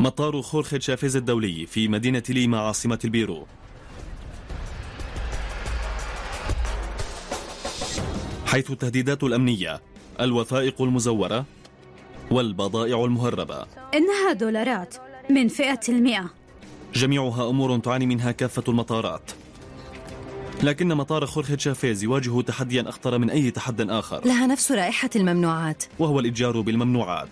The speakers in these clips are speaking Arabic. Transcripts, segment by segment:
مطار خورخي تشافيز الدولي في مدينة ليما عاصمة البيرو. حيث التهديدات الأمنية الوثائق المزورة والبضائع المهربة. إنها دولارات من فئة المئة. جميعها أمور تعاني منها كافة المطارات. لكن مطار خورخي تشافيز يواجه تحديا أخطر من أي تحد آخر. لها نفس رائحة الممنوعات. وهو الإتجار بالممنوعات.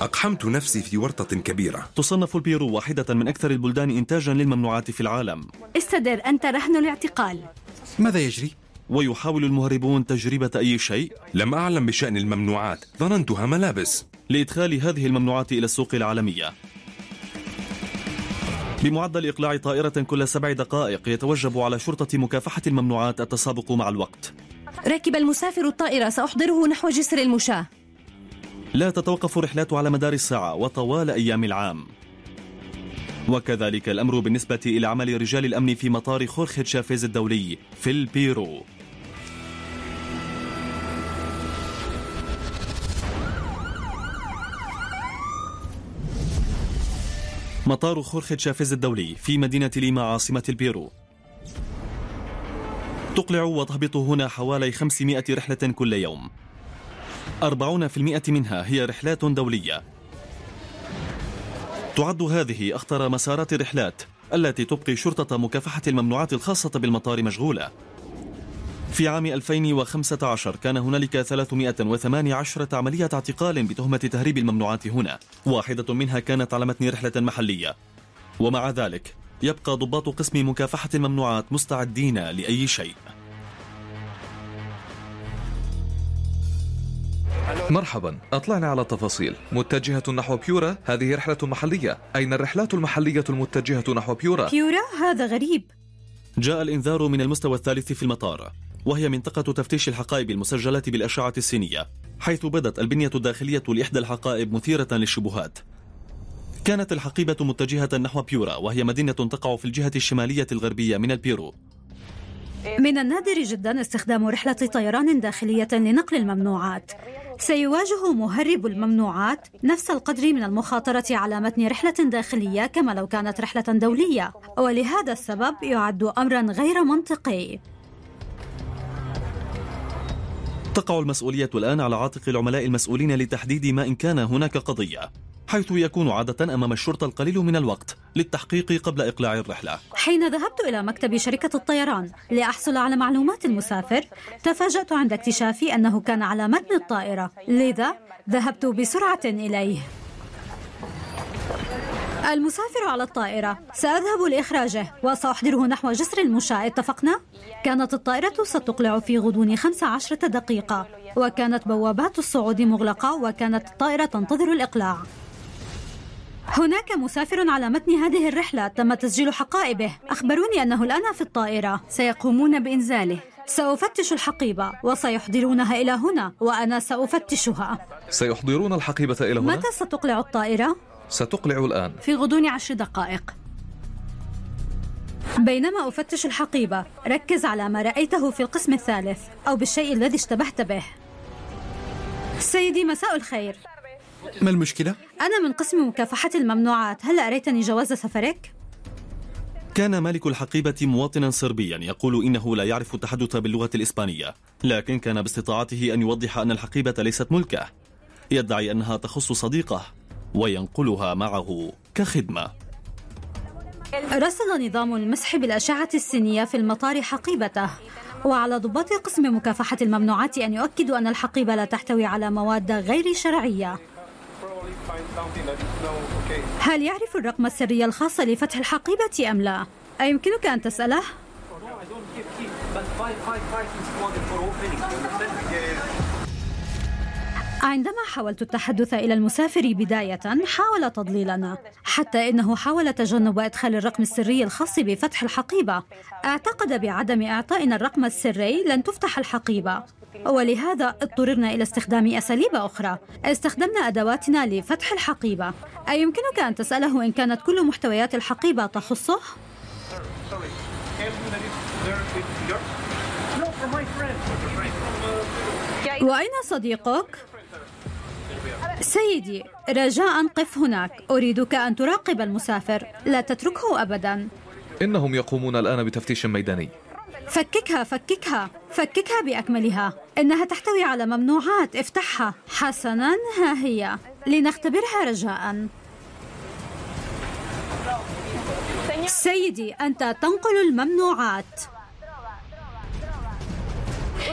أقحمت نفسي في ورطة كبيرة. تصنف البيرو واحدة من أكثر البلدان إنتاجا للممنوعات في العالم. استدر أنت رهن الاعتقال. ماذا يجري؟ ويحاول المهربون تجربة أي شيء؟ لم أعلم بشأن الممنوعات. ظننتها ملابس. لإدخال هذه الممنوعات إلى السوق العالمية. بمعدل إقلاع طائرة كل سبع دقائق يتوجب على شرطة مكافحة الممنوعات التسابق مع الوقت. ركب المسافر الطائرة سأحضره نحو جسر المشاة. لا تتوقف الرحلات على مدار الساعة وطوال أيام العام. وكذلك الأمر بالنسبة إلى عمل رجال الأمن في مطار خورخي تشافيز الدولي في البيرو. مطار خورخي تشافيز الدولي في مدينة ليما عاصمة البيرو. تقلع وتهبط هنا حوالي 500 رحلة كل يوم. 40% منها هي رحلات دولية. تعد هذه أخطر مسارات الرحلات التي تبقي شرطة مكافحة الممنوعات الخاصة بالمطار مشغولة. في عام 2015 كان هنالك 318 عملية اعتقال بتهمة تهريب الممنوعات هنا. واحدة منها كانت على متن رحلة محلية. ومع ذلك يبقى ضباط قسم مكافحة الممنوعات مستعدين لأي شيء. مرحبا. أطلعنا على التفاصيل. متجهة نحو بيورا هذه رحلة محلية. أين الرحلات المحلية المتجهة نحو بيورا؟ بيورا؟ هذا غريب. جاء الإنذار من المستوى الثالث في المطار وهي منطقة تفتيش الحقائب المسجلة بالأشعة السينية حيث بدت البنية الداخلية لإحدى الحقائب مثيرة للشبهات. كانت الحقيبة متجهة نحو بيورا وهي مدينة تقع في الجهة الشمالية الغربية من البيرو. من النادر جدا استخدام رحلة طيران داخلية لنقل الممنوعات. سيواجه مهرب الممنوعات نفس القدر من المخاطرة على متن رحلة داخلية كما لو كانت رحلة دولية ولهذا السبب يعد أمرا غير منطقي. تقع المسؤولية الآن على عاتق العملاء المسؤولين لتحديد ما إن كان هناك قضية. حيث يكون عادة أمام الشرطة القليل من الوقت للتحقيق قبل إقلاع الرحلة. حين ذهبت إلى مكتب شركة الطيران لأحصل على معلومات المسافر تفاجأت عند اكتشافي أنه كان على متن الطائرة. لذا ذهبت بسرعة إليه. المسافر على الطائرة. سأذهب لإخراجه وسأحضره نحو جسر المشاة اتفقنا؟ كانت الطائرة ستقلع في غضون 15 دقيقة وكانت بوابات الصعود مغلقة وكانت الطائرة تنتظر الإقلاع. هناك مسافر على متن هذه الرحلة تم تسجيل حقائبه. أخبروني أنه الآن في الطائرة. سيقومون بإنزاله. سأفتش الحقيبة وسيحضرونها إلى هنا وأنا سأفتشها. سيحضرون الحقيبة إلى هنا؟ متى ستقلع الطائرة؟ ستقلع الآن. في غضون عشر دقائق. بينما أفتش الحقيبة ركز على ما رأيته في القسم الثالث أو بالشيء الذي اشتبهت به. سيدي مساء الخير. ما المشكلة؟ أنا من قسم مكافحة الممنوعات. هل أريتني جواز سفرك؟ كان مالك الحقيبة مواطنا صربيا يقول إنه لا يعرف التحدث باللغة الإسبانية لكن كان باستطاعته أن يوضح أن الحقيبة ليست ملكه. يدعي أنها تخص صديقه وينقلها معه كخدمة. رصد نظام المسح بالأشعة السينية في المطار حقيبته. وعلى ضباط قسم مكافحة الممنوعات أن يؤكدوا أن الحقيبة لا تحتوي على مواد غير شرعية. هل يعرف الرقم السري الخاص لفتح الحقيبة أم لا؟ أيمكنك أن تسأله؟ عندما حاولت التحدث إلى المسافر بداية حاول تضليلنا حتى إنه حاول تجنب إدخال الرقم السري الخاص بفتح الحقيبة أعتقد بعدم إعطائنا الرقم السري لن تفتح الحقيبة ولهذا اضطررنا إلى استخدام أساليب أخرى. استخدمنا أدواتنا لفتح الحقيبة. أيمكنك أن تسأله إن كانت كل محتويات الحقيبة تخصه؟ وأين صديقك؟ سيدي رجاء قف هناك. أريدك أن تراقب المسافر. لا تتركه أبدا. إنهم يقومون الآن بتفتيش ميداني. فككها فككها. فككها بأكملها. إنها تحتوي على ممنوعات. افتحها. حسنا. ها هي. لنختبرها رجاء. سيدي أنت تنقل الممنوعات.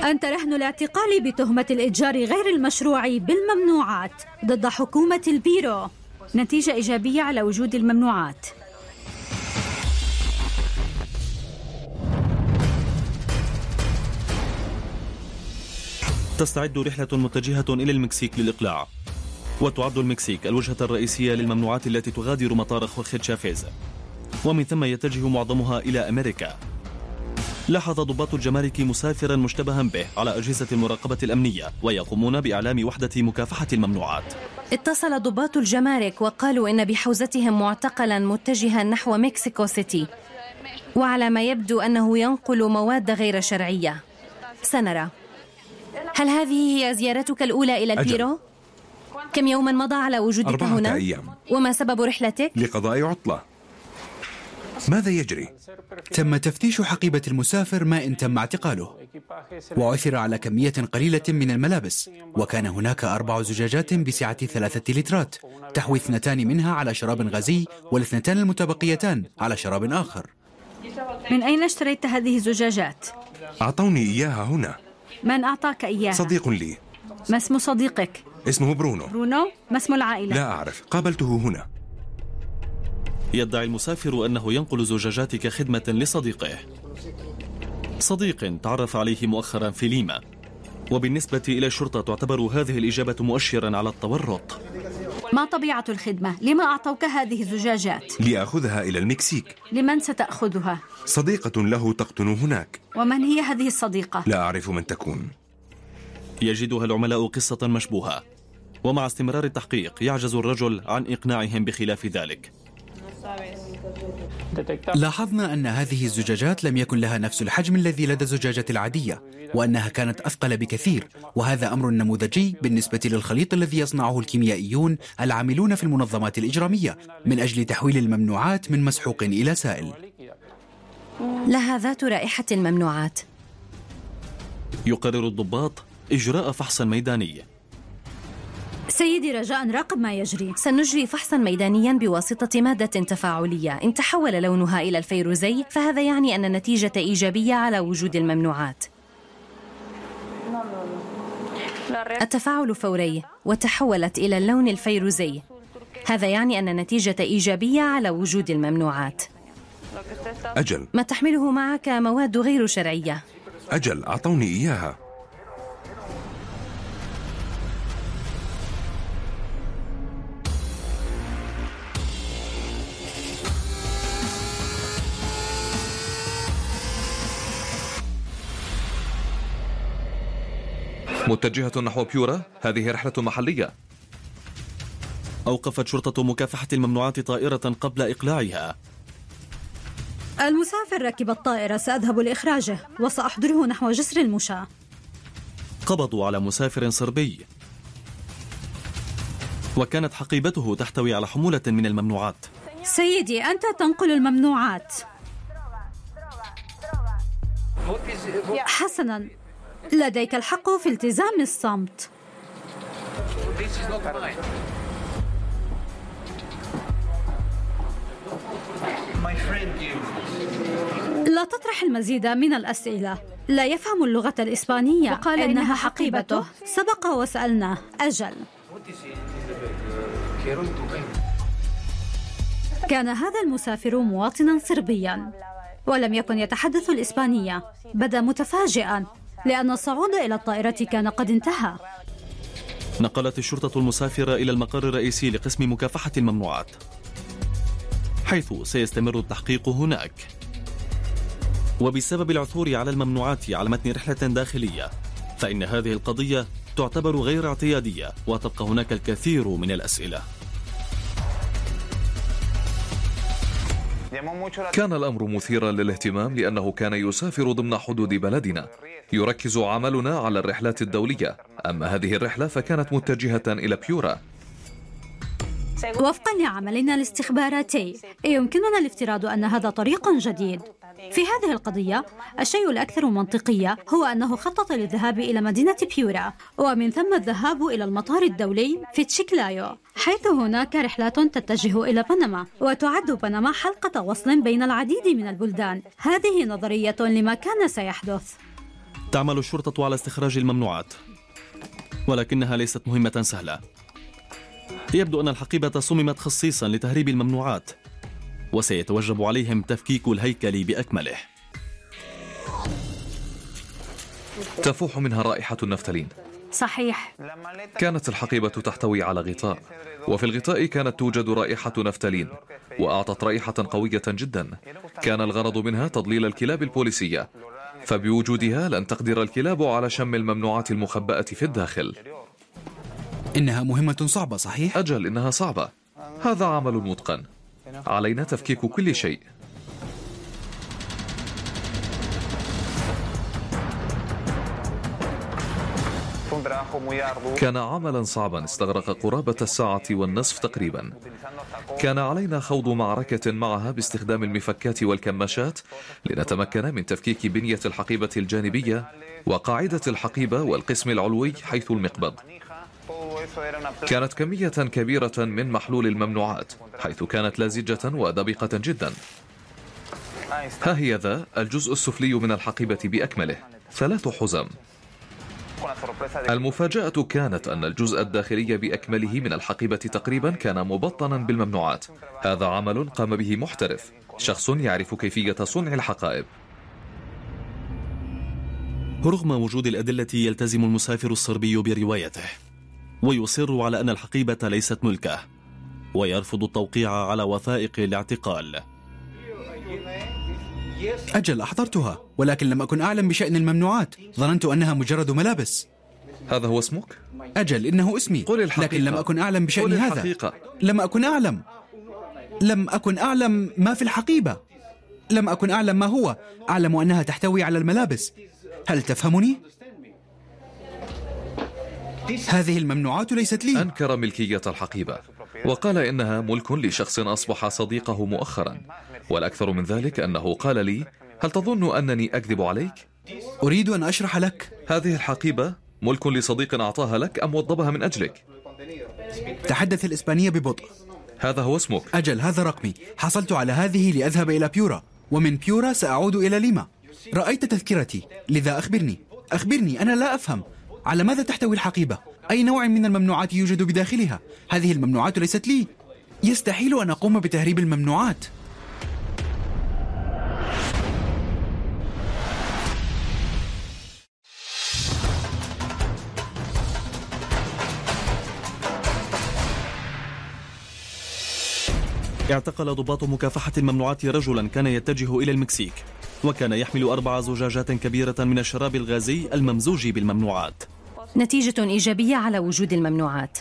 أنت رهن الاعتقال بتهمة الإتجار غير المشروع بالممنوعات ضد حكومة البيرو. نتيجة إيجابية على وجود الممنوعات. تستعد رحلة متجهة إلى المكسيك للإقلاع. وتعد المكسيك الوجهة الرئيسية للممنوعات التي تغادر مطار خورخي تشافيز. ومن ثم يتجه معظمها إلى أمريكا. لاحظ ضباط الجمارك مسافرا مشتبها به على أجهزة المراقبة الأمنية ويقومون بإعلام وحدة مكافحة الممنوعات. اتصل ضباط الجمارك وقالوا إن بحوزتهم معتقلا متجها نحو مكسيكو سيتي. وعلى ما يبدو أنه ينقل مواد غير شرعية. سنرى. هل هذه هي زيارتك الأولى إلى البيرو؟ كم يوما مضى على وجودك أربعة هنا؟ أيام وما سبب رحلتك؟ لقضاء عطلة ماذا يجري؟ تم تفتيش حقيبة المسافر ما إن تم اعتقاله وعثر على كمية قليلة من الملابس وكان هناك أربع زجاجات بسعة ثلاثة لترات تحوي اثنتان منها على شراب غازي والاثنتان المتبقيتان على شراب آخر من أين اشتريت هذه الزجاجات؟ أعطوني إياها هنا من أعطاك إياها؟ صديق لي ما اسم صديقك؟ اسمه برونو برونو؟ ما اسم العائلة؟ لا أعرف قابلته هنا يدعي المسافر أنه ينقل زجاجات كخدمة لصديقه صديق تعرف عليه مؤخرا في ليما وبالنسبة إلى الشرطة تعتبر هذه الإجابة مؤشرا على التورط ما طبيعة الخدمة؟ لما أعطوك هذه الزجاجات؟ لأخذها إلى المكسيك لمن ستأخذها؟ صديقة له تقطن هناك ومن هي هذه الصديقة؟ لا أعرف من تكون يجدها العملاء قصة مشبوهة ومع استمرار التحقيق يعجز الرجل عن إقناعهم بخلاف ذلك لاحظنا أن هذه الزجاجات لم يكن لها نفس الحجم الذي لدى الزجاجة العادية وأنها كانت أثقل بكثير وهذا أمر نموذجي بالنسبة للخليط الذي يصنعه الكيميائيون العاملون في المنظمات الإجرامية من أجل تحويل الممنوعات من مسحوق إلى سائل. لها ذات رائحة الممنوعات يقرر الضباط إجراء فحص ميداني. سيدي رجاء راقب ما يجري. سنجري فحصا ميدانيا بواسطة مادة تفاعلية. إن تحول لونها إلى الفيروزي فهذا يعني أن النتيجة إيجابية على وجود الممنوعات. التفاعل فوري وتحولت إلى اللون الفيروزي. هذا يعني أن النتيجة إيجابية على وجود الممنوعات. أجل. ما تحمله معك مواد غير شرعية. أجل أعطوني إياها. متجهة نحو بيورا هذه رحلة محلية. أوقفت شرطة مكافحة الممنوعات طائرة قبل إقلاعها. المسافر ركب الطائرة سأذهب لإخراجه وسأحضره نحو جسر المشاة. قبضوا على مسافر صربي. وكانت حقيبته تحتوي على حمولة من الممنوعات. سيدي أنت تنقل الممنوعات. حسنا. لديك الحق في التزام الصمت. لا تطرح المزيد من الأسئلة. لا يفهم اللغة الإسبانية. وقال إنها حقيبته. سبق وسألناه. أجل. كان هذا المسافر مواطنا صربيا ولم يكن يتحدث الإسبانية بدا متفاجئا. لأن الصعود إلى الطائرة كان قد انتهى. نقلت الشرطة المسافر إلى المقر الرئيسي لقسم مكافحة الممنوعات حيث سيستمر التحقيق هناك. وبسبب العثور على الممنوعات على متن رحلة داخلية فإن هذه القضية تعتبر غير اعتيادية وتبقى هناك الكثير من الأسئلة. كان الأمر مثيرا للاهتمام لأنه كان يسافر ضمن حدود بلدنا. يركز عملنا على الرحلات الدولية. أما هذه الرحلة فكانت متجهة إلى بيورا. وفقا لعملنا الاستخباراتي. يمكننا الافتراض أن هذا طريق جديد. في هذه القضية الشيء الأكثر منطقية هو أنه خطط للذهاب إلى مدينة بيورا ومن ثم الذهاب إلى المطار الدولي في تشيكلايو حيث هناك رحلات تتجه إلى بنما وتعد بنما حلقة وصل بين العديد من البلدان. هذه نظرية لما كان سيحدث. تعمل الشرطة على استخراج الممنوعات ولكنها ليست مهمة سهلة. يبدو أن الحقيبة صممت خصيصا لتهريب الممنوعات وسيتوجب عليهم تفكيك الهيكل بأكمله. تفوح منها رائحة النفتالين. صحيح. كانت الحقيبة تحتوي على غطاء وفي الغطاء كانت توجد رائحة نفتالين وأعطت رائحة قوية جدا. كان الغرض منها تضليل الكلاب البوليسية فبوجودها لن تقدر الكلاب على شم الممنوعات المخبأة في الداخل. إنها مهمة صعبة صحيح؟ أجل إنها صعبة. هذا عمل متقن. علينا تفكيك كل شيء. كان عملا صعبا استغرق قرابة الساعة والنصف تقريبا. كان علينا خوض معركة معها باستخدام المفكات والكماشات لنتمكن من تفكيك بنية الحقيبة الجانبية وقاعدة الحقيبة والقسم العلوي حيث المقبض. كانت كمية كبيرة من محلول الممنوعات حيث كانت لازجة ودبقة جدا. ها هي ذا الجزء السفلي من الحقيبة بأكمله ثلاث حزم. المفاجأة كانت أن الجزء الداخلي بأكمله من الحقيبة تقريبا كان مبطنا بالممنوعات. هذا عمل قام به محترف شخص يعرف كيفية صنع الحقائب. رغم وجود الأدلة يلتزم المسافر الصربي بروايته. ويصر على أن الحقيبة ليست ملكه ويرفض التوقيع على وثائق الاعتقال. أجل أحضرتها ولكن لم أكن أعلم بشأن الممنوعات. ظننت أنها مجرد ملابس. هذا هو اسمك؟ أجل إنه اسمي. قل الحقيقة. لكن لم أكن أعلم بشأن قل هذا. الحقيقة. لم أكن أعلم. لم أكن أعلم ما في الحقيبة. لم أكن أعلم ما هو. أعلم أنها تحتوي على الملابس. هل تفهمني؟ هذه الممنوعات ليست لي. أنكر ملكية الحقيبة وقال إنها ملك لشخص أصبح صديقه مؤخرا. والأكثر من ذلك أنه قال لي هل تظن أنني أكذب عليك؟ أريد أن أشرح لك. هذه الحقيبة ملك لصديق أعطاها لك أم وضبها من أجلك؟ تحدث الإسبانية ببطء. هذا هو اسمك. أجل هذا رقمي. حصلت على هذه لأذهب إلى بيورا. ومن بيورا سأعود إلى ليما. رأيت تذكرتي لذا أخبرني. أخبرني أنا لا أفهم. على ماذا تحتوي الحقيبة؟ أي نوع من الممنوعات يوجد بداخلها؟ هذه الممنوعات ليست لي. يستحيل أن أقوم بتهريب الممنوعات. اعتقل ضباط مكافحة الممنوعات رجلا كان يتجه إلى المكسيك وكان يحمل أربع زجاجات كبيرة من الشراب الغازي الممزوج بالممنوعات. نتيجة إيجابية على وجود الممنوعات.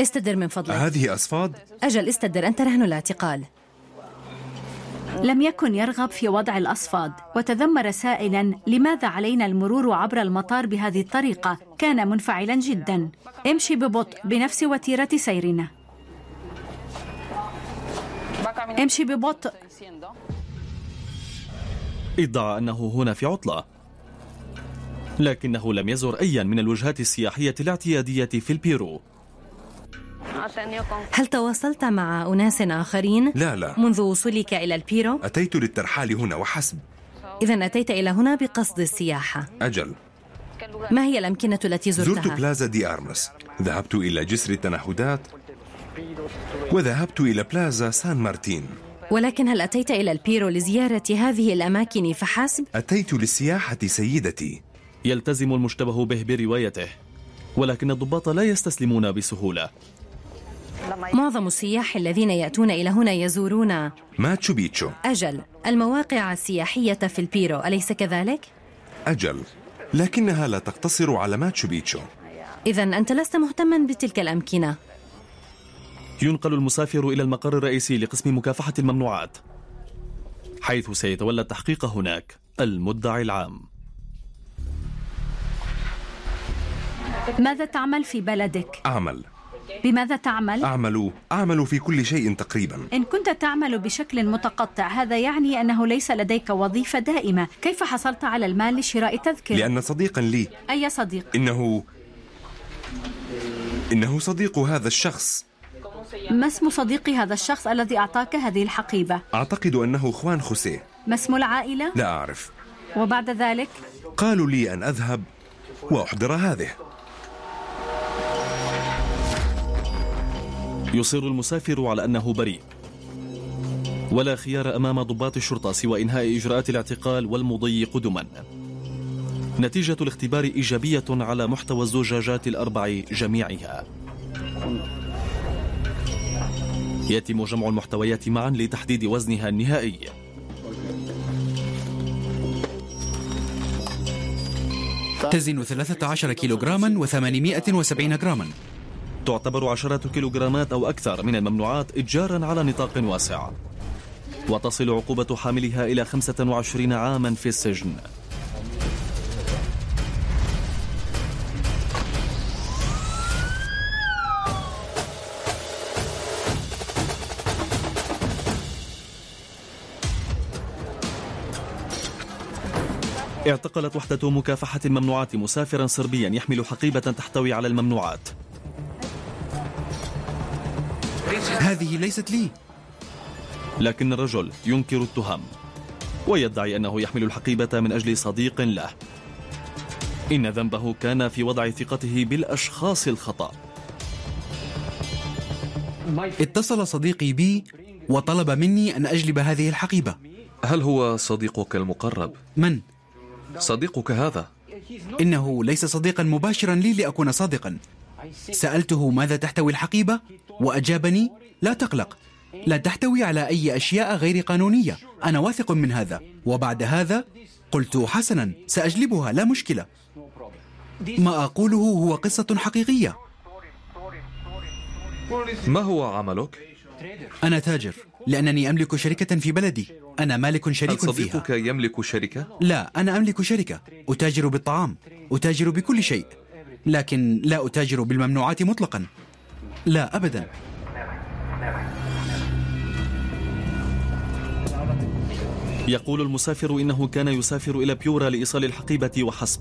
استدر من فضلك. هذه أصفاد؟ أجل استدر أنت رهن الاعتقال. لم يكن يرغب في وضع الأصفاد وتذمر سائلا لماذا علينا المرور عبر المطار بهذه الطريقة. كان منفعلا جدا. امشي ببطء بنفس وتيرة سيرنا. امشي ببطء. ادعى أنه هنا في عطلة. لكنه لم يزر أيا من الوجهات السياحية الاعتيادية في البيرو. هل تواصلت مع أناس آخرين لا لا. منذ وصولك إلى البيرو؟ أتيت للترحال هنا وحسب. إذا أتيت إلى هنا بقصد السياحة. أجل. ما هي الأمكنة التي زرت زرتها؟ بلازا دي أرمس. ذهبت إلى جسر التنهدات. وذهبت إلى بلازا سان مارتين. ولكن هل أتيت إلى البيرو لزيارة هذه الأماكن فحسب؟ أتيت للسياحة سيدتي. يلتزم المشتبه به بروايته ولكن الضباط لا يستسلمون بسهولة. معظم السياح الذين يأتون إلى هنا يزورون ماتشو بيتشو. أجل المواقع السياحية في البيرو أليس كذلك؟ أجل لكنها لا تقتصر على ماتشو بيتشو. إذا أنت لست مهتما بتلك الأمكنة. ينقل المسافر إلى المقر الرئيسي لقسم مكافحة الممنوعات حيث سيتولى التحقيق هناك المدعي العام. ماذا تعمل في بلدك؟ أعمل بماذا تعمل؟ أعمل أعمل في كل شيء تقريبا إن كنت تعمل بشكل متقطع هذا يعني أنه ليس لديك وظيفة دائمة كيف حصلت على المال لشراء تذكرة؟ لأن صديقا لي أي صديق؟ إنه إنه صديق هذا الشخص ما اسم صديق هذا الشخص الذي أعطاك هذه الحقيبة؟ أعتقد أنه خوان خوسيه ما اسم العائلة؟ لا أعرف وبعد ذلك؟ قالوا لي أن أذهب وأحضر هذه يصر المسافر على أنه بريء. ولا خيار أمام ضباط الشرطة سوى إنهاء إجراءات الاعتقال والمضي قدما نتيجة الاختبار إيجابية على محتوى الزجاجات الأربع جميعها. يتم جمع المحتويات معا لتحديد وزنها النهائي. تزن 13 كيلوغراما و870 جراما تعتبر عشرات كيلوغرامات أو أكثر من الممنوعات إتجارا على نطاق واسع. وتصل عقوبة حاملها إلى 25 عاما في السجن. اعتقلت وحدة مكافحة الممنوعات مسافرا صربيا يحمل حقيبة تحتوي على الممنوعات. هذه ليست لي. لكن الرجل ينكر التهم ويدعي أنه يحمل الحقيبة من أجل صديق له. إن ذنبه كان في وضع ثقته بالأشخاص الخطأ. اتصل صديقي بي وطلب مني أن أجلب هذه الحقيبة. هل هو صديقك المقرب؟ من؟ صديقك هذا. إنه ليس صديقا مباشرا لي لأكون صادقا. سألته ماذا تحتوي الحقيبة وأجابني لا تقلق لا تحتوي على أي أشياء غير قانونية أنا واثق من هذا. وبعد هذا قلت حسنا سأجلبها لا مشكلة. ما أقوله هو قصة حقيقية. ما هو عملك؟ أنا تاجر لأنني أملك شركة في بلدي. أنا مالك هل شريك فيها. صديقك يملك شركة؟ لا أنا أملك شركة. أتاجر بالطعام أتاجر بكل شيء. لكن لا أتاجر بالممنوعات مطلقا. لا أبدا. يقول المسافر إنه كان يسافر إلى بيورا لإيصال الحقيبة وحسب.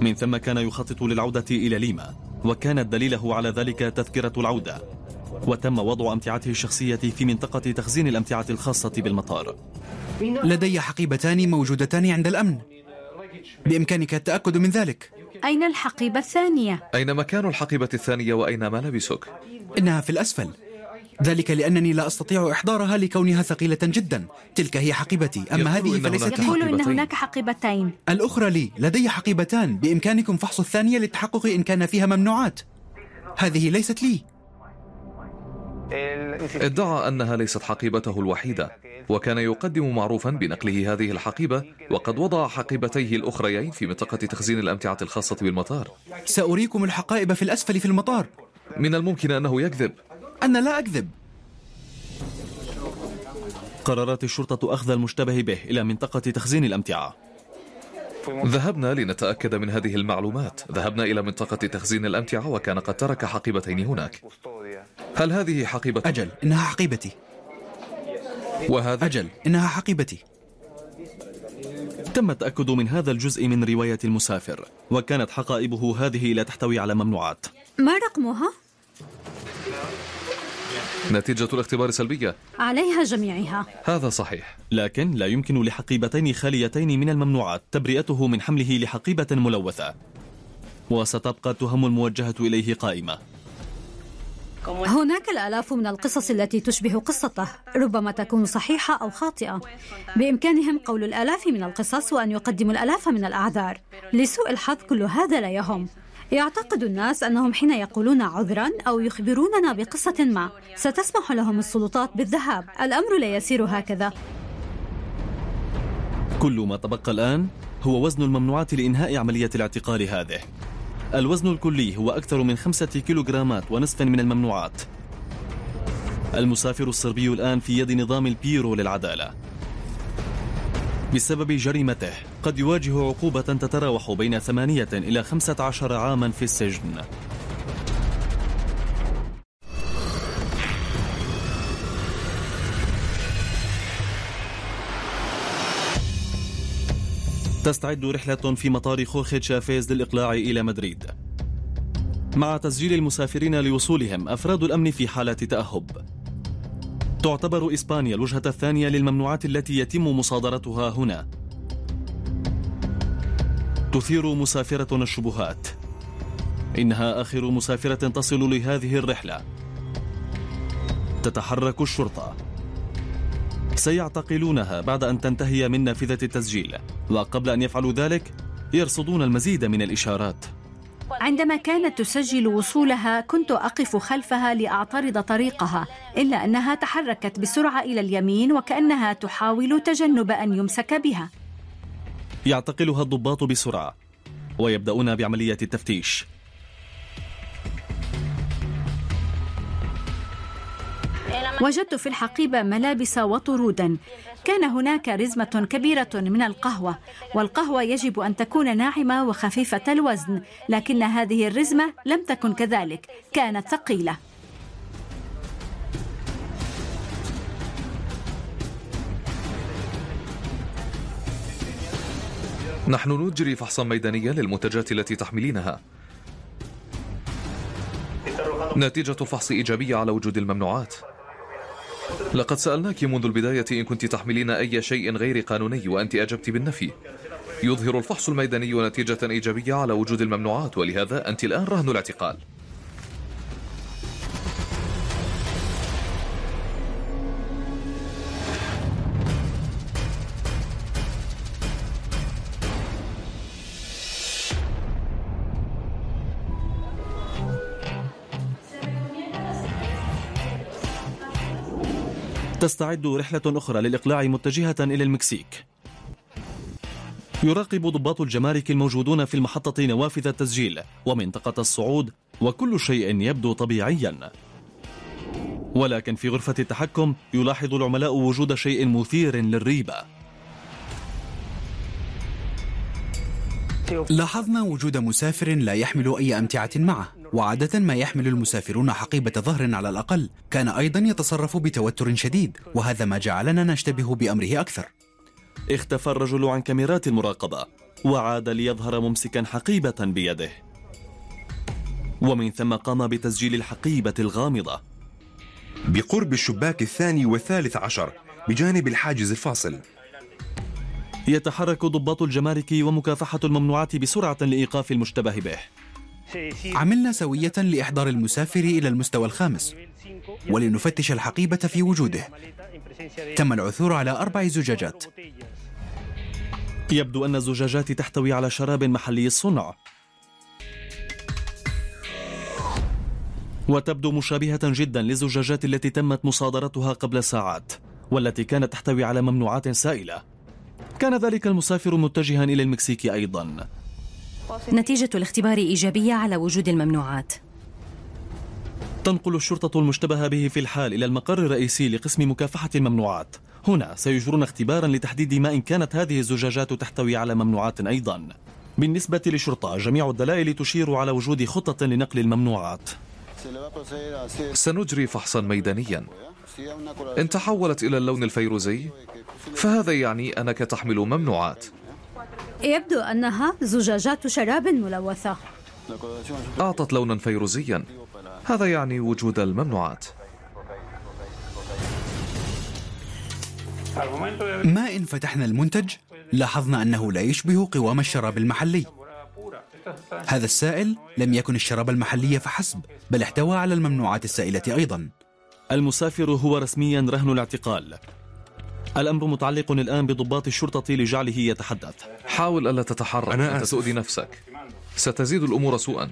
من ثم كان يخطط للعودة إلى ليما وكانت دليله على ذلك تذكرة العودة. وتم وضع أمتعته الشخصية في منطقة تخزين الأمتعة الخاصة بالمطار. لدي حقيبتان موجودتان عند الأمن. بإمكانك التأكد من ذلك. أين الحقيبة الثانية؟ أين مكان الحقيبة الثانية وأين ملابسك؟ إنها في الأسفل. ذلك لأنني لا أستطيع إحضارها لكونها ثقيلة جدا. تلك هي حقيبتي. أما هذه إن فليست لي يقول إن. هناك حقيبتين. الأخرى لي. لدي حقيبتان. بإمكانكم فحص الثانية للتحقق إن كان فيها ممنوعات. هذه ليست لي. ادعى أنها ليست حقيبته الوحيدة وكان يقدم معروفا بنقله هذه الحقيبة وقد وضع حقيبتيه الأخريين في منطقة تخزين الأمتعة الخاصة بالمطار. سأريكم الحقائب في الأسفل في المطار. من الممكن أنه يكذب. أنا لا أكذب. قررت الشرطة أخذ المشتبه به إلى منطقة تخزين الأمتعة. ذهبنا لنتأكد من هذه المعلومات. ذهبنا إلى منطقة تخزين الأمتعة وكان قد ترك حقيبتين هناك. هل هذه حقيبة أجل إنها حقيبتي. وهذا؟ أجل إنها حقيبتي. تم التأكد من هذا الجزء من رواية المسافر وكانت حقائبه هذه لا تحتوي على ممنوعات. ما رقمها؟ نتيجة الاختبار سلبية. عليها جميعها. هذا صحيح. لكن لا يمكن لحقيبتين خاليتين من الممنوعات تبرئته من حمله لحقيبة ملوثة. وستبقى التهم الموجهة إليه قائمة. هناك الآلاف من القصص التي تشبه قصته ربما تكون صحيحة أو خاطئة. بإمكانهم قول الآلاف من القصص وأن يقدموا الآلاف من الأعذار. لسوء الحظ كل هذا لا يهم. يعتقد الناس أنهم حين يقولون عذرا أو يخبروننا بقصة ما ستسمح لهم السلطات بالذهاب. الأمر لا يسير هكذا. كل ما تبقى الآن هو وزن الممنوعات لإنهاء عملية الاعتقال هذه. الوزن الكلي هو أكثر من خمسة كيلوغرامات ونصف من الممنوعات. المسافر الصربي الآن في يد نظام البيرو للعدالة. بسبب جريمته قد يواجه عقوبة تتراوح بين ثمانية إلى خمسة عشر عاما في السجن. تستعد رحلة في مطار خوخي تشافيز للإقلاع إلى مدريد. مع تسجيل المسافرين لوصولهم أفراد الأمن في حالة تأهب. تعتبر إسبانيا الوجهة الثانية للممنوعات التي يتم مصادرتها هنا. تثير مسافرة الشبهات. إنها آخر مسافرة تصل لهذه الرحلة. تتحرك الشرطة. سيعتقلونها بعد أن تنتهي من نافذة التسجيل. وقبل أن يفعلوا ذلك يرصدون المزيد من الإشارات. عندما كانت تسجل وصولها كنت أقف خلفها لأعترض طريقها إلا أنها تحركت بسرعة إلى اليمين وكأنها تحاول تجنب أن يمسك بها. يعتقلها الضباط بسرعة ويبدأون بعملية التفتيش. وجدت في الحقيبة ملابس وطرودا. كان هناك رزمة كبيرة من القهوة والقهوة يجب أن تكون ناعمة وخفيفة الوزن لكن هذه الرزمة لم تكن كذلك كانت ثقيلة. نحن نجري فحصا ميدانيا للمنتجات التي تحملينها. نتيجة فحص إيجابية على وجود الممنوعات. لقد سألناك منذ البداية إن كنت تحملين أي شيء غير قانوني وأنت أجبت بالنفي. يظهر الفحص الميداني نتيجة إيجابية على وجود الممنوعات ولهذا أنت الآن رهن الاعتقال. تستعد رحلة أخرى للإقلاع متجهة إلى المكسيك. يراقب ضباط الجمارك الموجودون في المحطة نوافذ التسجيل ومنطقة الصعود وكل شيء يبدو طبيعيا. ولكن في غرفة التحكم يلاحظ العملاء وجود شيء مثير للريبة. لاحظنا وجود مسافر لا يحمل أي أمتعة معه. وعادة ما يحمل المسافرون حقيبة ظهر على الأقل كان أيضا يتصرف بتوتر شديد وهذا ما جعلنا نشتبه بأمره أكثر. اختفى الرجل عن كاميرات المراقبة وعاد ليظهر ممسكا حقيبة بيده. ومن ثم قام بتسجيل الحقيبة الغامضة. بقرب الشباك الثاني والثالث عشر بجانب الحاجز الفاصل. يتحرك ضباط الجمارك ومكافحة الممنوعات بسرعة لإيقاف المشتبه به. عملنا سوية لإحضار المسافر إلى المستوى الخامس ولنفتش الحقيبة في وجوده. تم العثور على أربع زجاجات. يبدو أن الزجاجات تحتوي على شراب محلي الصنع. وتبدو مشابهة جدا للزجاجات التي تمت مصادرتها قبل ساعات والتي كانت تحتوي على ممنوعات سائلة. كان ذلك المسافر متجها إلى المكسيك أيضا. نتيجة الاختبار إيجابية على وجود الممنوعات. تنقل الشرطة المشتبه به في الحال إلى المقر الرئيسي لقسم مكافحة الممنوعات. هنا سيجرون اختبارا لتحديد ما إن كانت هذه الزجاجات تحتوي على ممنوعات أيضا. بالنسبة للشرطة جميع الدلائل تشير على وجود خطة لنقل الممنوعات. سنجري فحصا ميدانيا. إن تحولت إلى اللون الفيروزي فهذا يعني أنك تحمل ممنوعات. يبدو أنها زجاجات شراب ملوثة. أعطت لونا فيروزيا. هذا يعني وجود الممنوعات. ما إن فتحنا المنتج لاحظنا أنه لا يشبه قوام الشراب المحلي. هذا السائل لم يكن الشراب المحلي فحسب بل احتوى على الممنوعات السائلة أيضا. المسافر هو رسميا رهن الاعتقال. الأمر متعلق الآن بضباط الشرطة لجعله يتحدث. حاول ألا تتحرك. أنا أنت. تؤذي نفسك. ستزيد الأمور سوءا.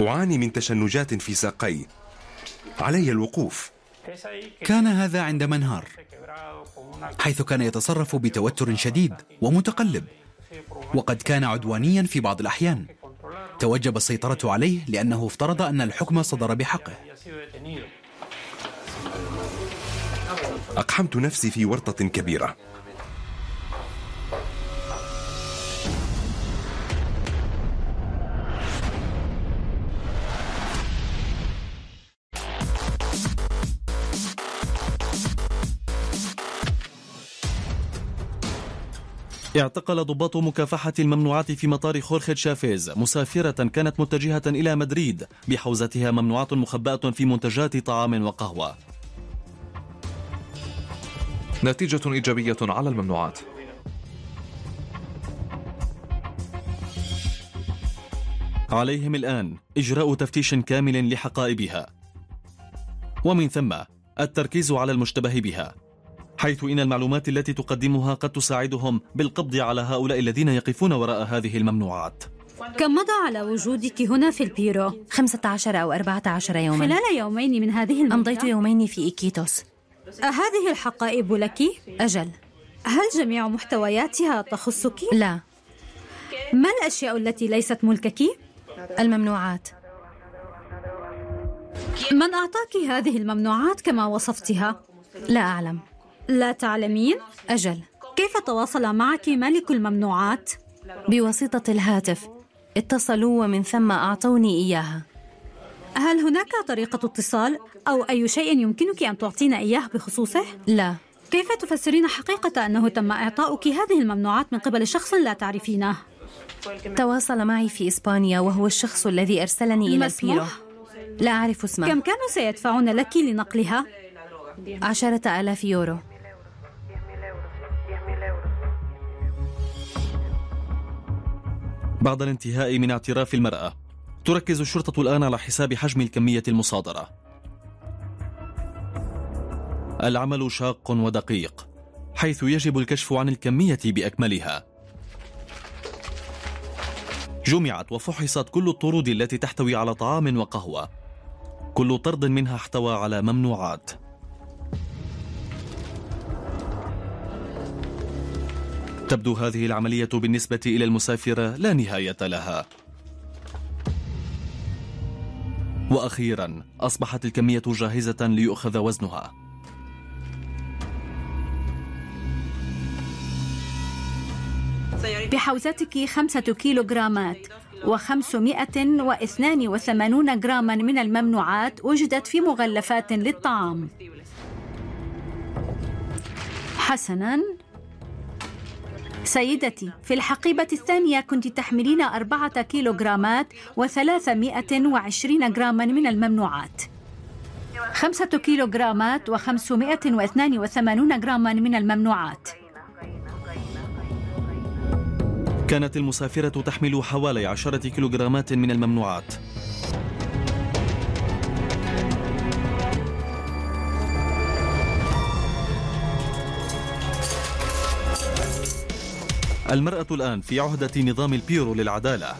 أعاني من تشنجات في ساقي. علي الوقوف. كان هذا عندما انهار حيث كان يتصرف بتوتر شديد ومتقلب وقد كان عدوانيا في بعض الأحيان. توجب السيطرة عليه لأنه افترض أن الحكم صدر بحقه. أقحمت نفسي في ورطة كبيرة. اعتقل ضباط مكافحة الممنوعات في مطار خورخيد شافيز مسافرة كانت متجهة إلى مدريد. بحوزتها ممنوعات مخبأة في منتجات طعام وقهوة. نتيجة إيجابية على الممنوعات. عليهم الآن إجراء تفتيش كامل لحقائبها. ومن ثم التركيز على المشتبه بها حيث إن المعلومات التي تقدمها قد تساعدهم بالقبض على هؤلاء الذين يقفون وراء هذه الممنوعات. كم مضى على وجودك هنا في البيرو؟ 15 أو 14 يوما. خلال يومين من هذه المدة. أمضيت يومين في إيكيتوس. هذه الحقائب لك؟ أجل هل جميع محتوياتها تخصك؟ لا ما الأشياء التي ليست ملكك؟ الممنوعات من أعطاك هذه الممنوعات كما وصفتها؟ لا أعلم لا تعلمين؟ أجل كيف تواصل معك مالك الممنوعات؟ بواسطة الهاتف اتصلوا ومن ثم أعطوني إياها هل هناك طريقة اتصال أو أي شيء يمكنك أن تعطينا إياه بخصوصه؟ لا كيف تفسرين حقيقة أنه تم إعطاؤك هذه الممنوعات من قبل شخص لا تعرفينه؟ تواصل معي في إسبانيا وهو الشخص الذي أرسلني إلى مسموح؟ البيرو لا أعرف اسمه كم كانوا سيدفعون لك لنقلها؟ عشرة آلاف يورو بعد الانتهاء من اعتراف المرأة تركز الشرطة الآن على حساب حجم الكمية المصادرة. العمل شاق ودقيق حيث يجب الكشف عن الكمية بأكملها. جمعت وفحصت كل الطرود التي تحتوي على طعام وقهوة. كل طرد منها احتوى على ممنوعات. تبدو هذه العملية بالنسبة إلى المسافرة لا نهاية لها. وأخيرا أصبحت الكمية جاهزة ليؤخذ وزنها. بحوزتك خمسة كيلوغرامات وخمسمائة واثنان وثمانون جراما من الممنوعات وجدت في مغلفات للطعام. حسناً سيدتي في الحقيبة الثانية كنت تحملين أربعة كيلوغرامات وثلاثمائة وعشرين جراما من الممنوعات. خمسة كيلوغرامات وخمسمائة واثنان وثمانون جراما من الممنوعات. كانت المسافرة تحمل حوالي عشرة كيلوغرامات من الممنوعات. المرأة الآن في عهدة نظام البيرو للعدالة.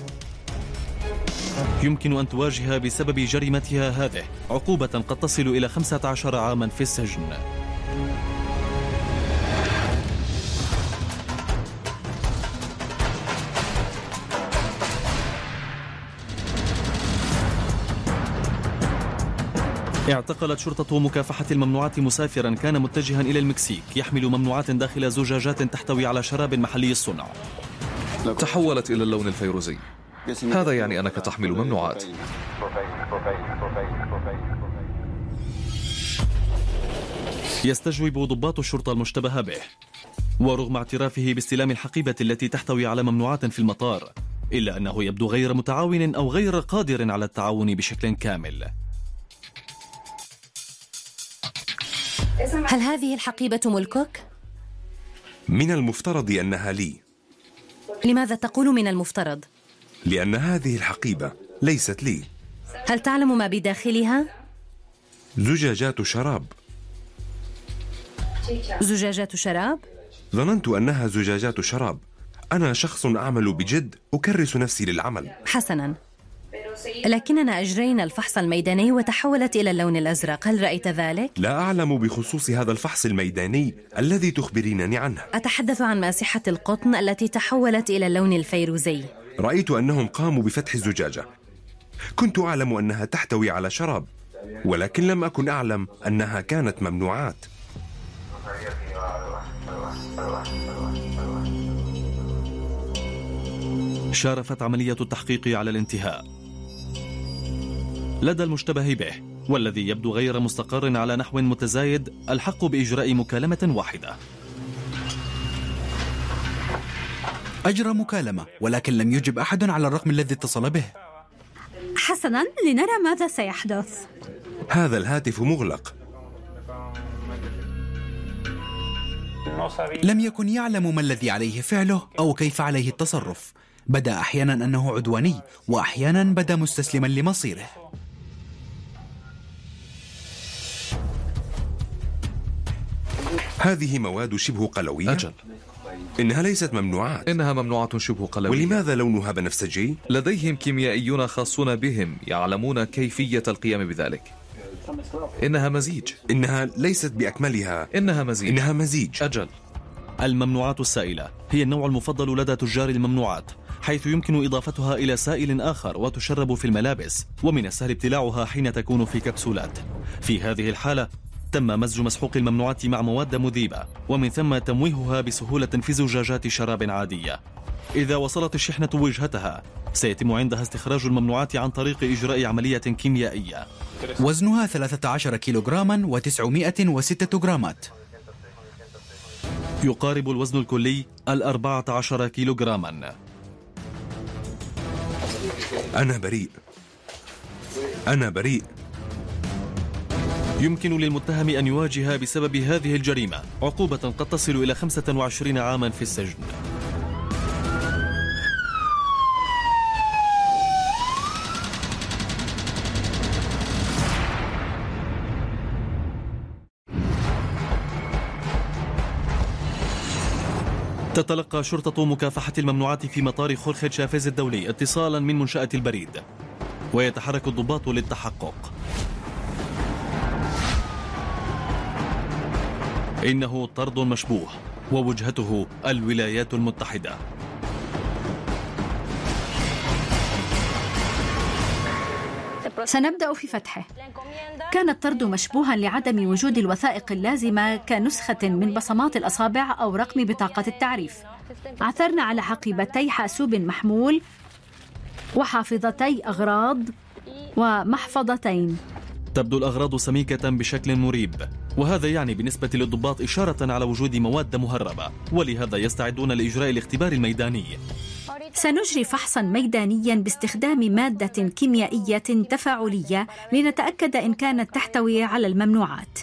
يمكن أن تواجه بسبب جريمتها هذه عقوبة قد تصل إلى 15 عاما في السجن. اعتقلت شرطة مكافحة الممنوعات مسافرا كان متجها إلى المكسيك يحمل ممنوعات داخل زجاجات تحتوي على شراب محلي الصنع. تحولت إلى اللون الفيروزي. هذا يعني أنك تحمل ممنوعات. يستجوب ضباط الشرطة المشتبه به. ورغم اعترافه باستلام الحقيبة التي تحتوي على ممنوعات في المطار إلا أنه يبدو غير متعاون أو غير قادر على التعاون بشكل كامل. هل هذه الحقيبة ملكك؟ من المفترض أنها لي لماذا تقول من المفترض؟ لأن هذه الحقيبة ليست لي هل تعلم ما بداخلها؟ زجاجات شراب زجاجات شراب؟ ظننت أنها زجاجات شراب أنا شخص أعمل بجد أكرس نفسي للعمل حسنا لكننا أجرينا الفحص الميداني وتحولت إلى اللون الأزرق. هل رأيت ذلك؟ لا أعلم بخصوص هذا الفحص الميداني الذي تخبرينني عنه. أتحدث عن ماسحة القطن التي تحولت إلى اللون الفيروزي. رأيت أنهم قاموا بفتح الزجاجة. كنت أعلم أنها تحتوي على شراب ولكن لم أكن أعلم أنها كانت ممنوعات. شارفت عملية التحقيق على الانتهاء. لدى المشتبه به والذي يبدو غير مستقر على نحو متزايد الحق بإجراء مكالمة واحدة. أجرى مكالمة ولكن لم يجب أحد على الرقم الذي اتصل به. حسنا لنرى ماذا سيحدث. هذا الهاتف مغلق. لم يكن يعلم ما الذي عليه فعله أو كيف عليه التصرف. بدا أحيانا أنه عدواني وأحيانا بدا مستسلما لمصيره. هذه مواد شبه قلوية؟ أجل. إنها ليست ممنوعات. إنها ممنوعة شبه قلوية. ولماذا لونها بنفسجي؟ لديهم كيميائيون خاصون بهم يعلمون كيفية القيام بذلك. إنها مزيج. إنها ليست بأكملها. إنها مزيج. إنها مزيج. أجل. الممنوعات السائلة. هي النوع المفضل لدى تجار الممنوعات حيث يمكن إضافتها إلى سائل آخر وتشرب في الملابس ومن السهل ابتلاعها حين تكون في كبسولات. في هذه الحالة تم مزج مسحوق الممنوعات مع مواد مذيبة ومن ثم تمويهها بسهولة في زجاجات شراب عادية. إذا وصلت الشحنة وجهتها سيتم عندها استخراج الممنوعات عن طريق إجراء عملية كيميائية. وزنها 13 كيلوغراما و906 جرامات يقارب الوزن الكلي الأربعة عشر كيلوغراما. أنا بريء. أنا بريء. يمكن للمتهم أن يواجه بسبب هذه الجريمة عقوبة قد تصل إلى 25 عاما في السجن. تتلقى شرطة مكافحة الممنوعات في مطار خورخي شافيز الدولي اتصالا من منشأة البريد ويتحرك الضباط للتحقق. إنه طرد مشبوه ووجهته الولايات المتحدة. سنبدأ في فتحه. كان الطرد مشبوها لعدم وجود الوثائق اللازمة كنسخة من بصمات الأصابع أو رقم بطاقة التعريف. عثرنا على حقيبتي حاسوب محمول وحافظتي أغراض ومحفظتين. تبدو الأغراض سميكة بشكل مريب وهذا يعني بالنسبة للضباط إشارة على وجود مواد مهربة ولهذا يستعدون لإجراء الاختبار الميداني. سنجري فحصا ميدانيا باستخدام مادة كيميائية تفاعلية لنتأكد إن كانت تحتوي على الممنوعات.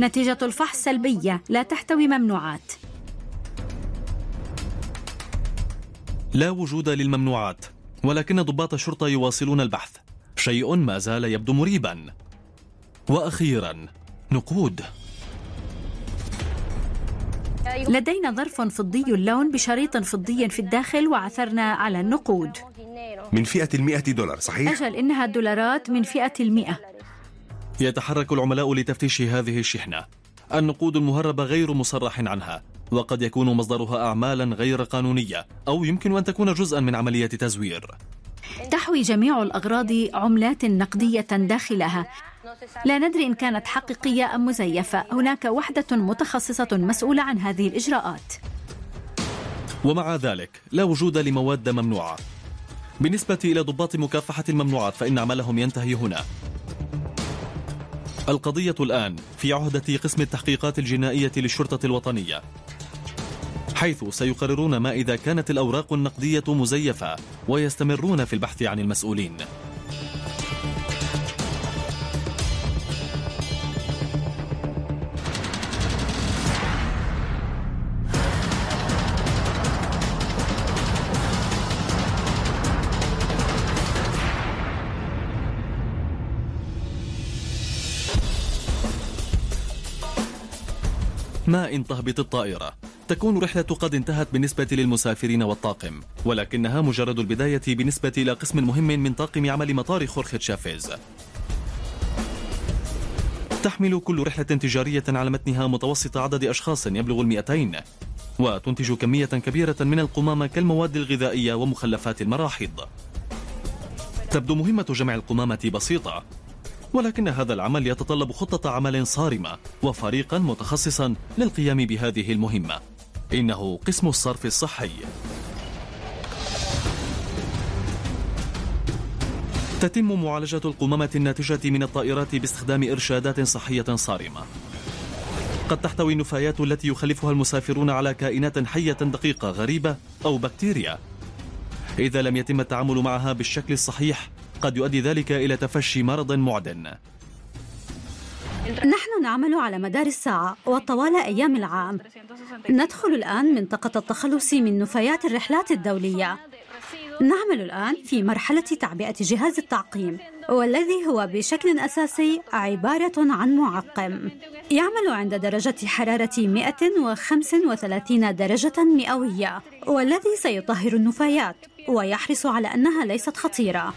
نتيجة الفحص سلبية لا تحتوي ممنوعات. لا وجود للممنوعات ولكن ضباط الشرطة يواصلون البحث. شيء ما زال يبدو مريبا. وأخيرا نقود. لدينا ظرف فضي اللون بشريط فضي في الداخل وعثرنا على النقود. من فئة المئة دولار صحيح؟ أجل إنها دولارات من فئة المئة. يتحرك العملاء لتفتيش هذه الشحنة. النقود المهربة غير مصرح عنها وقد يكون مصدرها أعمالا غير قانونية أو يمكن أن تكون جزءا من عملية تزوير. تحوي جميع الأغراض عملات نقدية داخلها. لا ندري إن كانت حقيقية أم مزيفة. هناك وحدة متخصصة مسؤولة عن هذه الإجراءات. ومع ذلك لا وجود لمواد ممنوعة. بالنسبة إلى ضباط مكافحة الممنوعات فإن عملهم ينتهي هنا. القضية الآن في عهدة قسم التحقيقات الجنائية للشرطة الوطنية. حيث سيقررون ما إذا كانت الأوراق النقدية مزيفة ويستمرون في البحث عن المسؤولين. ما إن تهبط الطائرة. تكون الرحلة قد انتهت بالنسبة للمسافرين والطاقم ولكنها مجرد البداية بالنسبة إلى قسم مهم من طاقم عمل مطار خورخي تشافيز تحمل كل رحلة تجارية على متنها متوسط عدد أشخاص يبلغ المئتين وتنتج كمية كبيرة من القمامة كالمواد الغذائية ومخلفات المراحيض تبدو مهمة جمع القمامة بسيطة ولكن هذا العمل يتطلب خطة عمل صارمة وفريقا متخصصا للقيام بهذه المهمة. إنه قسم الصرف الصحي. تتم معالجة القمامة الناتجة من الطائرات باستخدام إرشادات صحية صارمة. قد تحتوي النفايات التي يخلفها المسافرون على كائنات حية دقيقة غريبة أو بكتيريا. إذا لم يتم التعامل معها بالشكل الصحيح قد يؤدي ذلك إلى تفشي مرض معدن. نحن نعمل على مدار الساعة وطوال أيام العام. ندخل الآن منطقة التخلص من نفايات الرحلات الدولية. نعمل الآن في مرحلة تعبئة جهاز التعقيم والذي هو بشكل أساسي عبارة عن معقم. يعمل عند درجة حرارة 135 درجة مئوية والذي سيطهر النفايات ويحرص على أنها ليست خطيرة.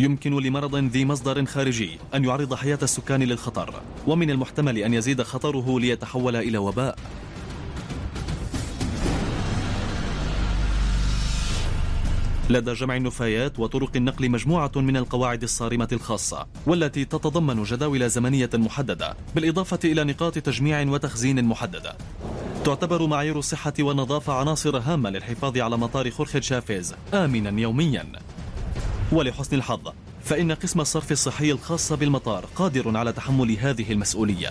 يمكن لمرض ذي مصدر خارجي أن يعرض حياة السكان للخطر ومن المحتمل أن يزيد خطره ليتحول إلى وباء. لدى جمع النفايات وطرق النقل مجموعة من القواعد الصارمة الخاصة والتي تتضمن جداول زمنية محددة بالإضافة إلى نقاط تجميع وتخزين محددة تعتبر معايير الصحة والنظافة عناصر هامة للحفاظ على مطار خورخي شافيز آمنا يوميا. ولحسن الحظ. فإن قسم الصرف الصحي الخاص بالمطار قادر على تحمل هذه المسؤولية.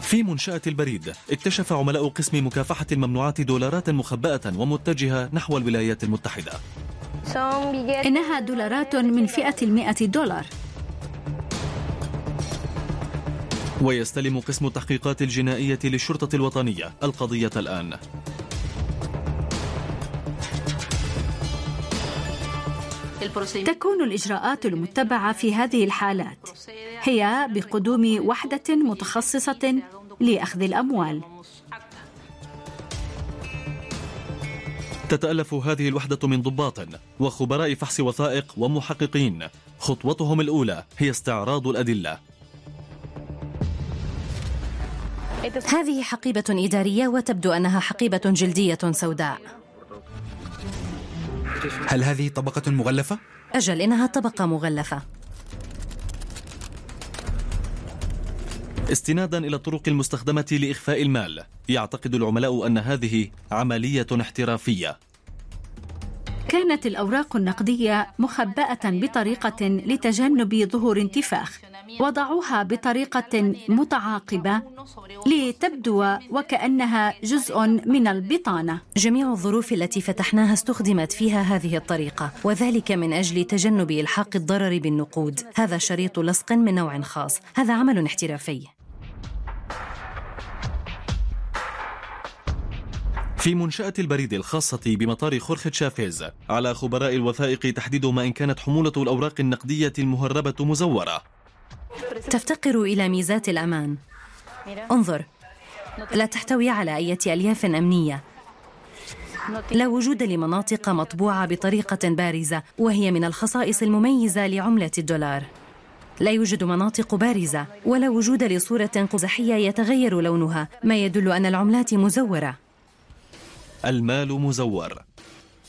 في منشأة البريد اكتشف عملاء قسم مكافحة الممنوعات دولارات مخبأة ومتجهة نحو الولايات المتحدة. إنها دولارات من فئة المئة دولار. ويستلم قسم التحقيقات الجنائية للشرطة الوطنية القضية الآن. تكون الإجراءات المتبعة في هذه الحالات هي بقدوم وحدة متخصصة لأخذ الأموال. تتألف هذه الوحدة من ضباط وخبراء فحص وثائق ومحققين. خطوتهم الأولى هي استعراض الأدلة. هذه حقيبة إدارية وتبدو أنها حقيبة جلدية سوداء. هل هذه طبقة مغلفة؟ أجل إنها طبقة مغلفة. استنادا إلى الطرق المستخدمة لإخفاء المال. يعتقد العملاء أن هذه عملية احترافية. كانت الأوراق النقدية مخبأة بطريقة لتجنب ظهور انتفاخ. وضعوها بطريقة متعاقبة لتبدو وكأنها جزء من البطانة. جميع الظروف التي فتحناها استخدمت فيها هذه الطريقة وذلك من أجل تجنب إلحاق الضرر بالنقود. هذا شريط لصق من نوع خاص. هذا عمل احترافي. في منشأة البريد الخاصة بمطار خورخة شافيز على خبراء الوثائق تحديد ما إن كانت حمولة الأوراق النقدية المهربة مزورة. تفتقر إلى ميزات الأمان. انظر لا تحتوي على أي ألياف أمنية. لا وجود لمناطق مطبوعة بطريقة بارزة وهي من الخصائص المميزة لعملة الدولار. لا يوجد مناطق بارزة ولا وجود لصورة قزحية يتغير لونها ما يدل أن العملات مزورة. المال مزور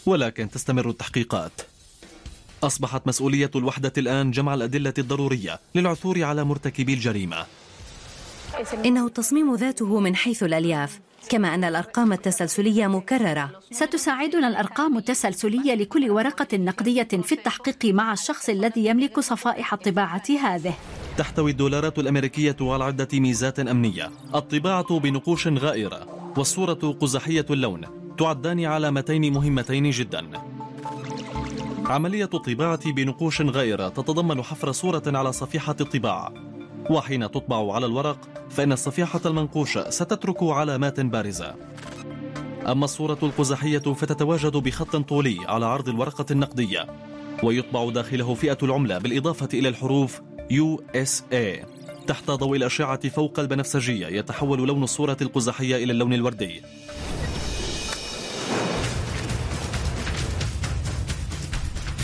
ولكن تستمر التحقيقات. أصبحت مسؤولية الوحدة الآن جمع الأدلة الضرورية للعثور على مرتكبي الجريمة. إنه التصميم ذاته من حيث الألياف كما أن الأرقام التسلسلية مكررة. ستساعدنا الأرقام التسلسلية لكل ورقة نقدية في التحقيق مع الشخص الذي يملك صفائح الطباعة هذه. تحتوي الدولارات الأمريكية على عدة ميزات أمنية. الطباعة بنقوش غائرة والصورة قزحية اللون تعدان علامتين مهمتين جدا. عملية الطباعة بنقوش غائرة تتضمن حفر صورة على صفيحة الطباعة. وحين تطبع على الورق فإن الصفيحة المنقوشة ستترك علامات بارزة. أما الصورة القزحية فتتواجد بخط طولي على عرض الورقة النقدية ويطبع داخله فئة العملة بالإضافة إلى الحروف USA تحت ضوء الأشعة فوق البنفسجية يتحول لون الصورة القزحية إلى اللون الوردي.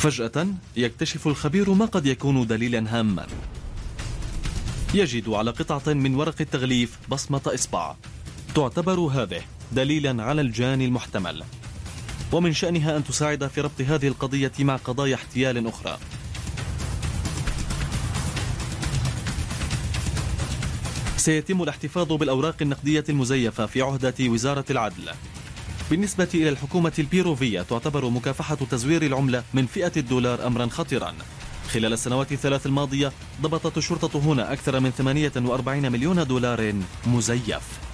فجأة يكتشف الخبير ما قد يكون دليلا هاما. يجد على قطعة من ورق التغليف بصمة إصبع. تعتبر هذه دليلا على الجاني المحتمل. ومن شأنها أن تساعد في ربط هذه القضية مع قضايا احتيال أخرى. سيتم الاحتفاظ بالأوراق النقدية المزيفة في عهدة وزارة العدل. بالنسبة إلى الحكومة البيروفية تعتبر مكافحة تزوير العملة من فئة الدولار أمرا خطيرا خلال السنوات الثلاث الماضية ضبطت الشرطة هنا أكثر من 48 مليون دولار مزيف.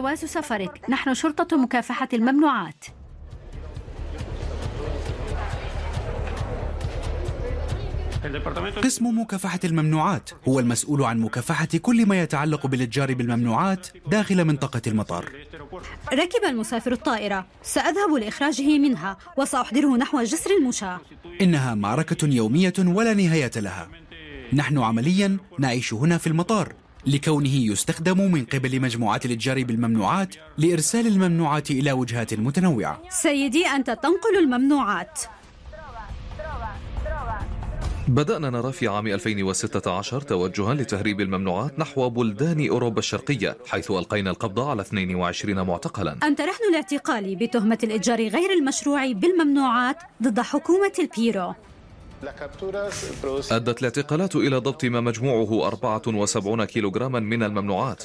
جواز سفرك. نحن شرطة مكافحة الممنوعات. قسم مكافحة الممنوعات هو المسؤول عن مكافحة كل ما يتعلق بالإتجار بالممنوعات داخل منطقة المطار. ركب المسافر الطائرة. سأذهب لإخراجه منها وسأحضره نحو جسر المشاة. إنها معركة يومية ولا نهاية لها. نحن عمليا نعيش هنا في المطار. لكونه يستخدم من قبل مجموعات الإتجار بالممنوعات لإرسال الممنوعات إلى وجهات متنوعة. سيدي أنت تنقل الممنوعات. بدأنا نرى في عام 2016 توجها لتهريب الممنوعات نحو بلدان أوروبا الشرقية حيث ألقينا القبض على 22 معتقلا. أنت رهن الاعتقال بتهمة الإتجار غير المشروع بالممنوعات ضد حكومة البيرو. أدت الاعتقالات إلى ضبط ما مجموعه 74 كيلوغراما من الممنوعات.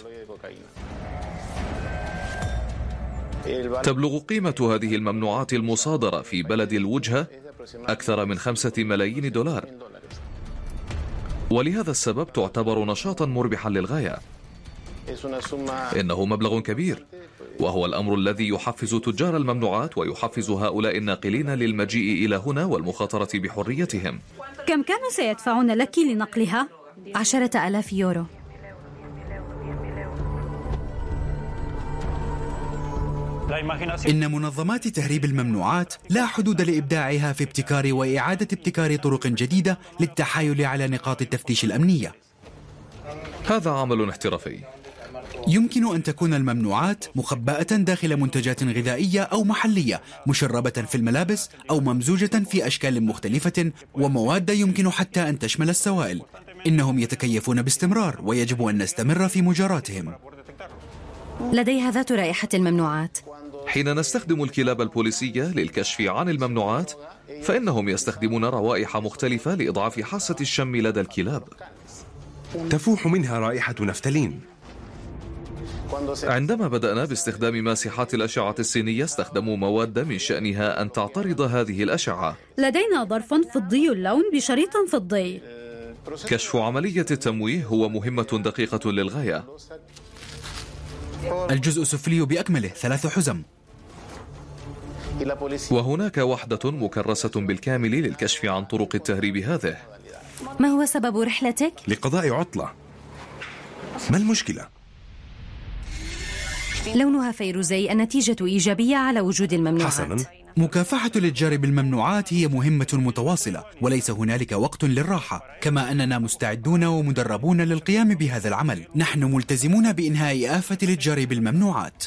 تبلغ قيمة هذه الممنوعات المصادرة في بلد الوجهة أكثر من خمسة ملايين دولار. ولهذا السبب تعتبر نشاطا مربحا للغاية. إنه مبلغ كبير وهو الأمر الذي يحفز تجار الممنوعات ويحفز هؤلاء الناقلين للمجيء إلى هنا والمخاطرة بحريتهم. كم كانوا سيدفعون لك لنقلها؟ عشرة ألاف يورو. إن منظمات تهريب الممنوعات لا حدود لإبداعها في ابتكار وإعادة ابتكار طرق جديدة للتحايل على نقاط التفتيش الأمنية. هذا عمل احترافي. يمكن أن تكون الممنوعات مخبأة داخل منتجات غذائية أو محلية مشربة في الملابس أو ممزوجة في أشكال مختلفة ومواد يمكن حتى أن تشمل السوائل. إنهم يتكيفون باستمرار ويجب أن نستمر في مجاراتهم. لديها ذات رائحة الممنوعات. حين نستخدم الكلاب البوليسية للكشف عن الممنوعات فإنهم يستخدمون روائح مختلفة لإضعاف حاسة الشم لدى الكلاب. تفوح منها رائحة نفتالين. عندما بدأنا باستخدام ماسحات الأشعة السينية استخدموا مواد من شأنها أن تعترض هذه الأشعة. لدينا ظرف فضي اللون بشريط فضي. كشف عملية التمويه هو مهمة دقيقة للغاية. الجزء السفلي بأكمله ثلاث حزم. وهناك وحدة مكرسة بالكامل للكشف عن طرق التهريب هذه. ما هو سبب رحلتك؟ لقضاء عطلة. ما المشكلة؟ لونها فيروزي النتيجة إيجابية على وجود الممنوعات. حسنا. مكافحة الإتجار بالممنوعات هي مهمة متواصلة وليس هنالك وقت للراحة كما أننا مستعدون ومدربون للقيام بهذا العمل. نحن ملتزمون بإنهاء آفة الإتجار بالممنوعات.